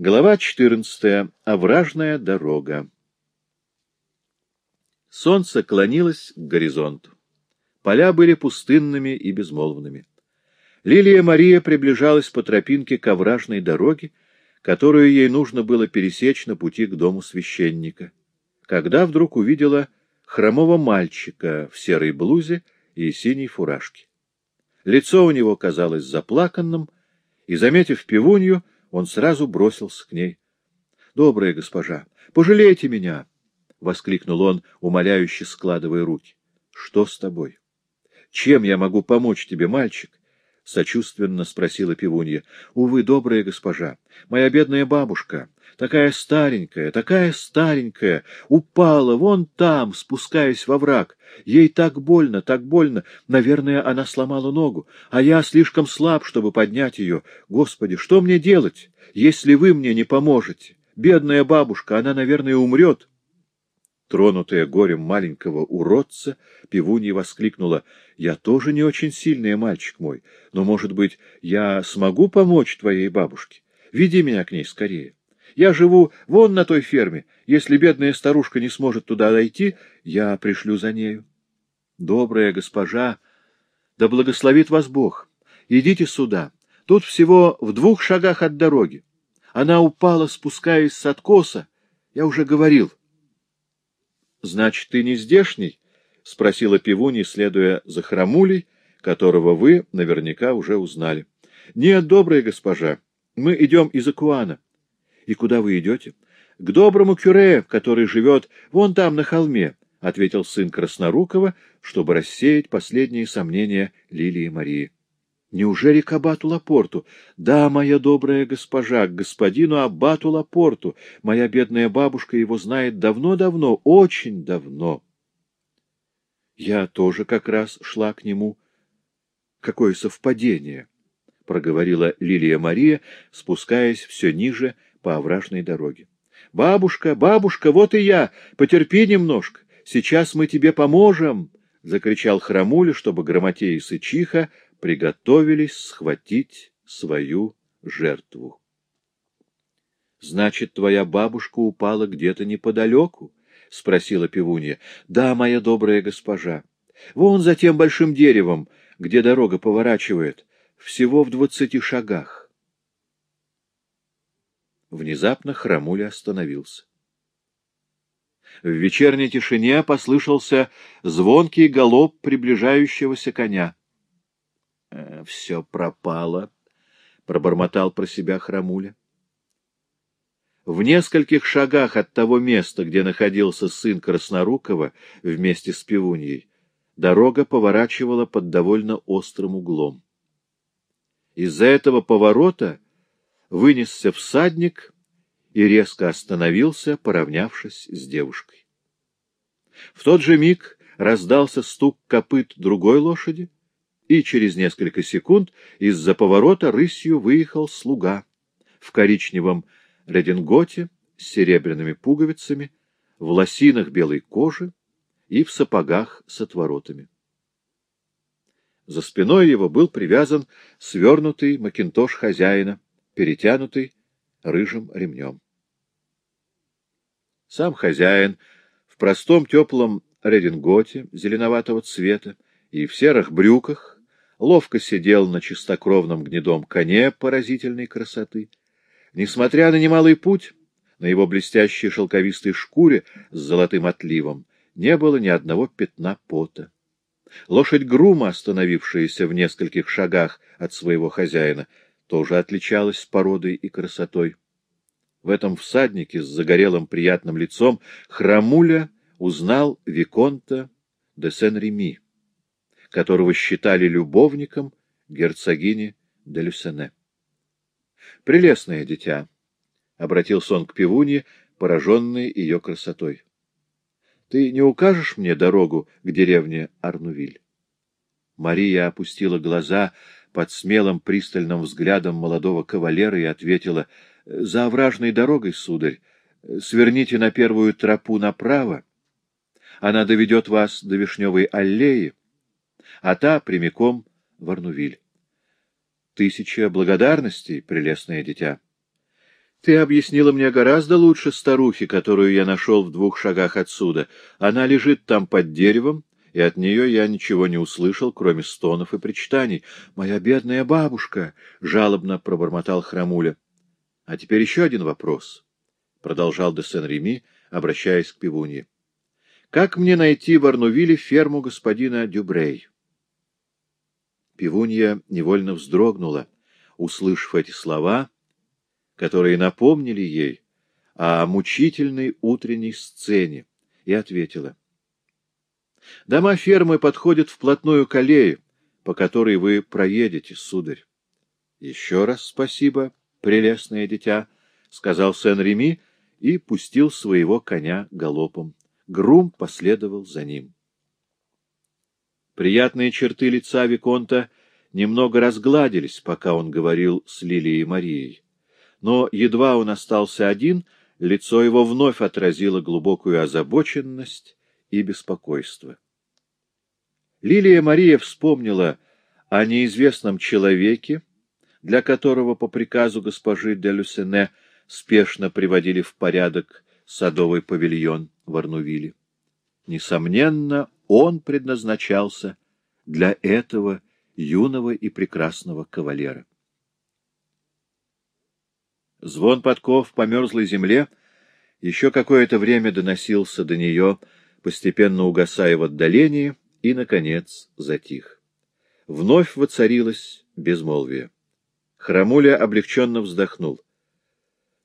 Глава 14. Овражная дорога. Солнце клонилось к горизонту. Поля были пустынными и безмолвными. Лилия Мария приближалась по тропинке к овражной дороге, которую ей нужно было пересечь на пути к дому священника, когда вдруг увидела хромого мальчика в серой блузе и синей фуражке. Лицо у него казалось заплаканным, и, заметив пивунью, он сразу бросился к ней. — Добрая госпожа, пожалейте меня! — воскликнул он, умоляюще складывая руки. — Что с тобой? Чем я могу помочь тебе, мальчик? — сочувственно спросила пивунья. — Увы, добрая госпожа, моя бедная бабушка, такая старенькая, такая старенькая, упала вон там, спускаясь во враг. Ей так больно, так больно. Наверное, она сломала ногу, а я слишком слаб, чтобы поднять ее. Господи, что мне делать, если вы мне не поможете? Бедная бабушка, она, наверное, умрет. Тронутая горем маленького уродца, пивунья воскликнула, — Я тоже не очень сильный мальчик мой, но, может быть, я смогу помочь твоей бабушке? Веди меня к ней скорее. Я живу вон на той ферме. Если бедная старушка не сможет туда дойти, я пришлю за нею. Добрая госпожа, да благословит вас Бог. Идите сюда. Тут всего в двух шагах от дороги. Она упала, спускаясь с откоса. Я уже говорил. — Значит, ты не здешний? — спросила пивунья, следуя за храмулей, которого вы наверняка уже узнали. — Нет, добрая госпожа, мы идем из Акуана. — И куда вы идете? — К доброму кюре, который живет вон там, на холме, — ответил сын Краснорукова, чтобы рассеять последние сомнения Лилии Марии. — Неужели к аббату Лапорту? — Да, моя добрая госпожа, к господину аббату Лапорту. Моя бедная бабушка его знает давно-давно, очень давно. Я тоже как раз шла к нему. Какое совпадение! — проговорила Лилия Мария, спускаясь все ниже по овражной дороге. — Бабушка, бабушка, вот и я! Потерпи немножко! Сейчас мы тебе поможем! — закричал Храмуля, чтобы Грамотея и Сычиха приготовились схватить свою жертву. — Значит, твоя бабушка упала где-то неподалеку? — спросила пивунья. — Да, моя добрая госпожа. Вон за тем большим деревом, где дорога поворачивает, всего в двадцати шагах. Внезапно Храмуля остановился. В вечерней тишине послышался звонкий галоп приближающегося коня. «Э, — Все пропало, — пробормотал про себя Храмуля. В нескольких шагах от того места, где находился сын Краснорукова вместе с пивуньей, дорога поворачивала под довольно острым углом. Из-за этого поворота вынесся всадник и резко остановился, поравнявшись с девушкой. В тот же миг раздался стук копыт другой лошади, и через несколько секунд из-за поворота рысью выехал слуга в коричневом рединготе с серебряными пуговицами, в лосинах белой кожи и в сапогах с отворотами. За спиной его был привязан свернутый макинтош хозяина, перетянутый рыжим ремнем. Сам хозяин в простом теплом рединготе зеленоватого цвета и в серых брюках ловко сидел на чистокровном гнедом коне поразительной красоты. Несмотря на немалый путь, на его блестящей шелковистой шкуре с золотым отливом не было ни одного пятна пота. Лошадь грума, остановившаяся в нескольких шагах от своего хозяина, тоже отличалась породой и красотой. В этом всаднике с загорелым приятным лицом Храмуля узнал Виконта де Сен-Реми, которого считали любовником герцогини де Люсене. «Прелестное дитя!» — обратился он к пивуне, пораженный ее красотой. — Ты не укажешь мне дорогу к деревне Арнувиль? Мария опустила глаза под смелым пристальным взглядом молодого кавалера и ответила, — За овражной дорогой, сударь, сверните на первую тропу направо. Она доведет вас до Вишневой аллеи, а та прямиком в Арнувиль. Тысяча благодарностей, прелестное дитя. Ты объяснила мне гораздо лучше старухи, которую я нашел в двух шагах отсюда. Она лежит там под деревом, и от нее я ничего не услышал, кроме стонов и причитаний. «Моя бедная бабушка!» — жалобно пробормотал Храмуля. «А теперь еще один вопрос», — продолжал де Сен-Реми, обращаясь к пивунье. «Как мне найти в Арнувиле ферму господина Дюбрей?» Пивунья невольно вздрогнула, услышав эти слова, которые напомнили ей о мучительной утренней сцене, и ответила — Дома фермы подходят вплотную к аллее, по которой вы проедете, сударь. — Еще раз спасибо, прелестное дитя, — сказал Сен-Реми и пустил своего коня галопом. Грум последовал за ним. Приятные черты лица Виконта немного разгладились, пока он говорил с Лилией Марией. Но едва он остался один, лицо его вновь отразило глубокую озабоченность и беспокойство. Лилия Мария вспомнила о неизвестном человеке, для которого по приказу госпожи де Люсене спешно приводили в порядок садовый павильон в Арнувиле. Несомненно, он предназначался для этого юного и прекрасного кавалера. Звон подков по мерзлой земле еще какое-то время доносился до нее, постепенно угасая в отдалении, и, наконец, затих. Вновь воцарилось безмолвие. Храмуля облегченно вздохнул.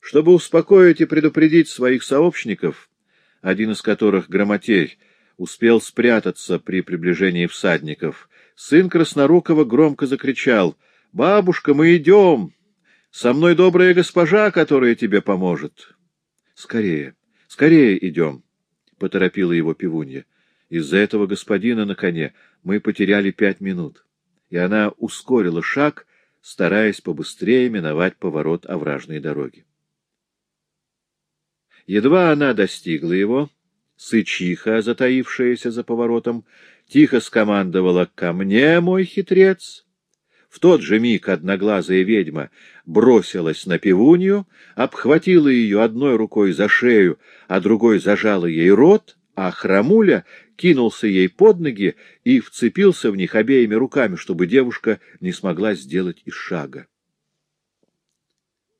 Чтобы успокоить и предупредить своих сообщников, один из которых, Громотей, успел спрятаться при приближении всадников, сын Краснорукова громко закричал «Бабушка, мы идем! Со мной добрая госпожа, которая тебе поможет!» «Скорее, скорее идем!» — поторопила его пивунья. Из-за этого господина на коне мы потеряли пять минут, и она ускорила шаг, стараясь побыстрее миновать поворот овражной дороги. Едва она достигла его, сычиха, затаившаяся за поворотом, тихо скомандовала «Ко мне, мой хитрец!» В тот же миг одноглазая ведьма бросилась на пивунью, обхватила ее одной рукой за шею, а другой зажала ей рот, а храмуля кинулся ей под ноги и вцепился в них обеими руками, чтобы девушка не смогла сделать и шага.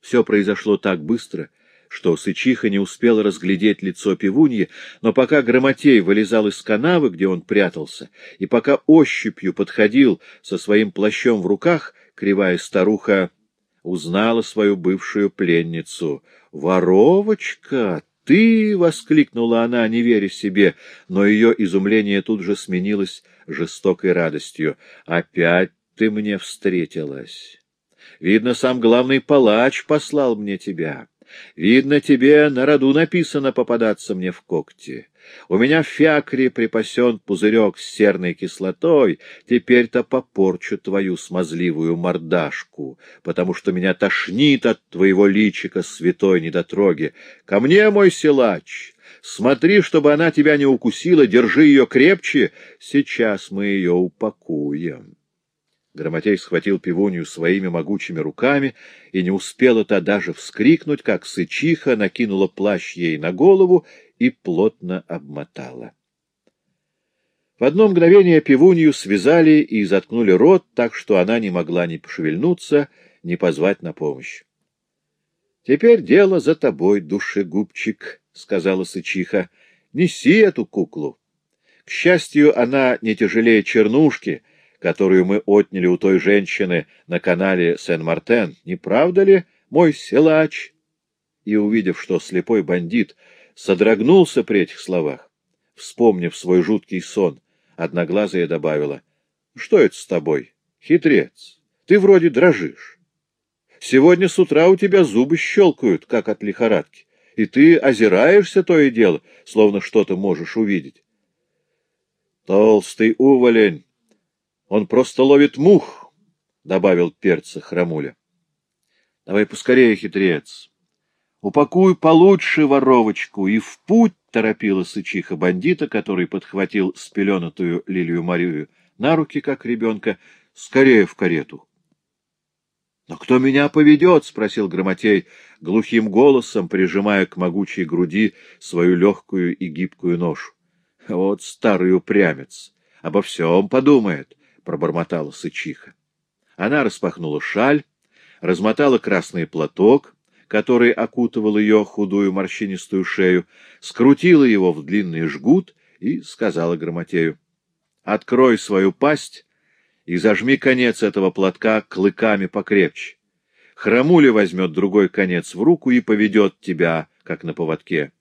Все произошло так быстро, что Сычиха не успела разглядеть лицо пивуньи, но пока Громотей вылезал из канавы, где он прятался, и пока ощупью подходил со своим плащом в руках, кривая старуха узнала свою бывшую пленницу. «Воровочка, ты!» — воскликнула она, не веря себе, но ее изумление тут же сменилось жестокой радостью. «Опять ты мне встретилась! Видно, сам главный палач послал мне тебя. Видно, тебе на роду написано попадаться мне в когти. У меня в фиакре припасен пузырек с серной кислотой, теперь-то попорчу твою смазливую мордашку, потому что меня тошнит от твоего личика святой недотроги. Ко мне, мой силач, смотри, чтобы она тебя не укусила, держи ее крепче, сейчас мы ее упакуем. Грамотей схватил пивунью своими могучими руками, и не успела та даже вскрикнуть, как сычиха накинула плащ ей на голову и плотно обмотала. В одно мгновение пивунью связали и заткнули рот, так что она не могла ни пошевельнуться, ни позвать на помощь. — Теперь дело за тобой, душегубчик, — сказала сычиха. — Неси эту куклу. К счастью, она не тяжелее чернушки — которую мы отняли у той женщины на канале Сен-Мартен. Не правда ли, мой силач? И, увидев, что слепой бандит содрогнулся при этих словах, вспомнив свой жуткий сон, одноглазая добавила, — Что это с тобой, хитрец? Ты вроде дрожишь. Сегодня с утра у тебя зубы щелкают, как от лихорадки, и ты озираешься то и дело, словно что-то можешь увидеть. Толстый уволень! Он просто ловит мух, — добавил перца храмуля. — Давай поскорее, хитрец. Упакуй получше воровочку и в путь торопила сычиха бандита, который подхватил спеленутую Лилию Марию на руки, как ребенка, скорее в карету. — Но кто меня поведет? — спросил Грамотей глухим голосом, прижимая к могучей груди свою легкую и гибкую ношу. — Вот старый упрямец! Обо всем подумает! — пробормотала Сычиха. Она распахнула шаль, размотала красный платок, который окутывал ее худую морщинистую шею, скрутила его в длинный жгут и сказала Грамотею, — Открой свою пасть и зажми конец этого платка клыками покрепче. Храмуля возьмет другой конец в руку и поведет тебя, как на поводке.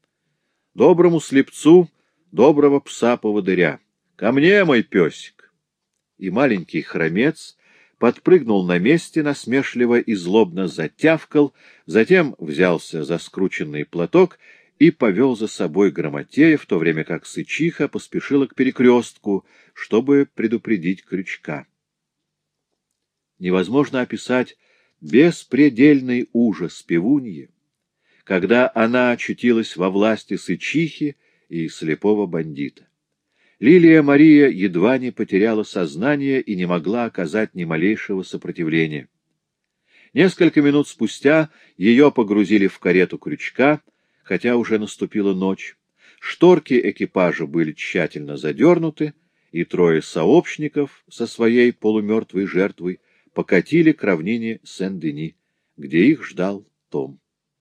Доброму слепцу доброго пса-поводыря. Ко мне, мой песик! И маленький хромец подпрыгнул на месте, насмешливо и злобно затявкал, затем взялся за скрученный платок и повел за собой Грамотея, в то время как Сычиха поспешила к перекрестку, чтобы предупредить крючка. Невозможно описать беспредельный ужас пивуньи, когда она очутилась во власти Сычихи и слепого бандита. Лилия Мария едва не потеряла сознание и не могла оказать ни малейшего сопротивления. Несколько минут спустя ее погрузили в карету крючка, хотя уже наступила ночь. Шторки экипажа были тщательно задернуты, и трое сообщников со своей полумертвой жертвой покатили к равнине Сен-Дени, где их ждал Том.